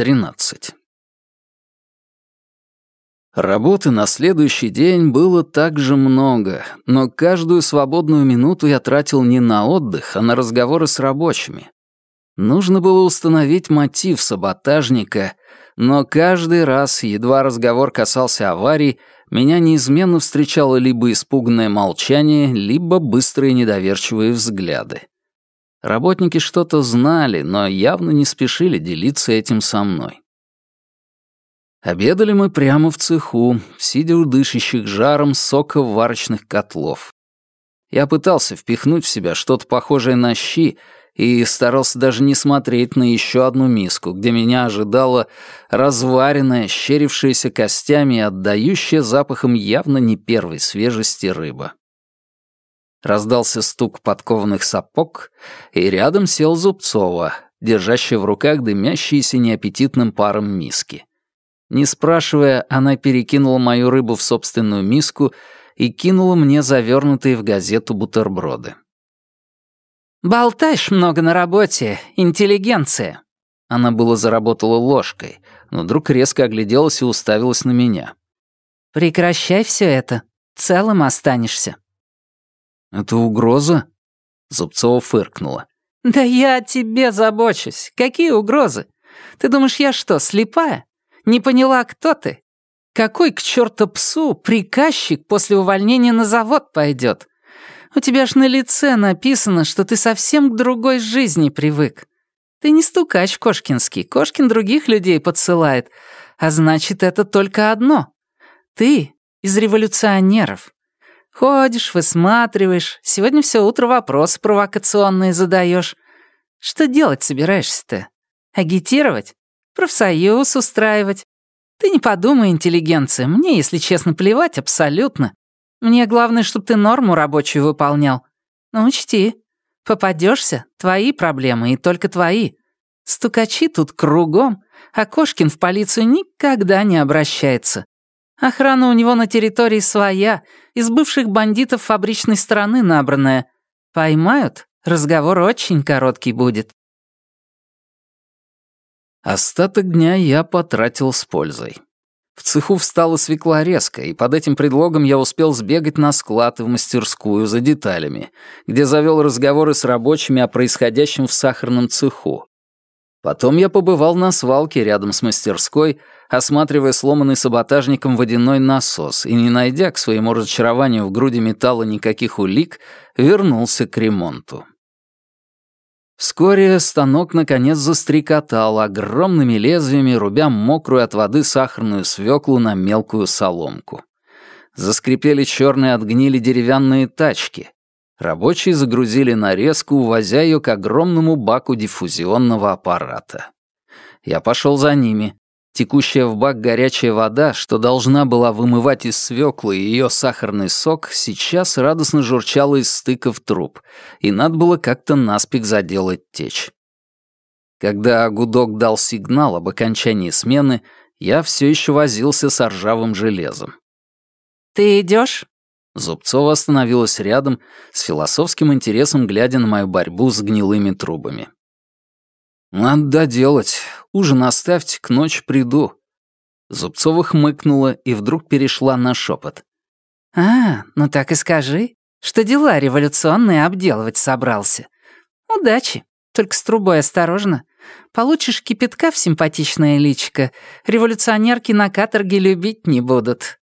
13. Работы на следующий день было также много, но каждую свободную минуту я тратил не на отдых, а на разговоры с рабочими. Нужно было установить мотив саботажника, но каждый раз, едва разговор касался аварий, меня неизменно встречало либо испуганное молчание, либо быстрые недоверчивые взгляды. Работники что-то знали, но явно не спешили делиться этим со мной. Обедали мы прямо в цеху, сидя у дышащих жаром сока варочных котлов. Я пытался впихнуть в себя что-то похожее на щи и старался даже не смотреть на еще одну миску, где меня ожидала разваренная, щерившаяся костями и отдающая запахом явно не первой свежести рыба. Раздался стук подкованных сапог, и рядом сел Зубцова, держащая в руках дымящиеся неаппетитным паром миски. Не спрашивая, она перекинула мою рыбу в собственную миску и кинула мне завернутые в газету бутерброды. «Болтаешь много на работе, интеллигенция!» Она было заработала ложкой, но вдруг резко огляделась и уставилась на меня. «Прекращай все это. Целым останешься». «Это угроза?» Зубцова фыркнула. «Да я о тебе забочусь. Какие угрозы? Ты думаешь, я что, слепая? Не поняла, кто ты? Какой к черту псу приказчик после увольнения на завод пойдет? У тебя ж на лице написано, что ты совсем к другой жизни привык. Ты не стукач Кошкинский, Кошкин других людей подсылает. А значит, это только одно. Ты из революционеров. Ходишь, высматриваешь, сегодня все утро вопросы провокационные задаешь. Что делать собираешься-то? Агитировать? Профсоюз устраивать? Ты не подумай, интеллигенция, мне, если честно, плевать абсолютно. Мне главное, чтобы ты норму рабочую выполнял. Но учти, попадешься, твои проблемы и только твои. Стукачи тут кругом, а Кошкин в полицию никогда не обращается. Охрана у него на территории своя, из бывших бандитов фабричной стороны набранная. Поймают, разговор очень короткий будет. Остаток дня я потратил с пользой. В цеху встала свекла резко, и под этим предлогом я успел сбегать на склад и в мастерскую за деталями, где завел разговоры с рабочими о происходящем в сахарном цеху. Потом я побывал на свалке рядом с мастерской, осматривая сломанный саботажником водяной насос, и, не найдя к своему разочарованию в груди металла никаких улик, вернулся к ремонту. Вскоре станок наконец застрекотал огромными лезвиями, рубя мокрую от воды сахарную свеклу на мелкую соломку. Заскрипели черные от гнили деревянные тачки. Рабочие загрузили нарезку, увозя ее к огромному баку диффузионного аппарата. Я пошел за ними. Текущая в бак горячая вода, что должна была вымывать из свеклы ее сахарный сок, сейчас радостно журчала из стыков труб, и надо было как-то наспех заделать течь. Когда гудок дал сигнал об окончании смены, я все еще возился с ржавым железом. «Ты идешь? Зубцова остановилась рядом, с философским интересом глядя на мою борьбу с гнилыми трубами. «Надо доделать. Ужин оставьте, к ночи приду». Зубцова хмыкнула и вдруг перешла на шепот. «А, ну так и скажи, что дела революционные обделывать собрался. Удачи, только с трубой осторожно. Получишь кипятка в симпатичное личико, революционерки на каторге любить не будут.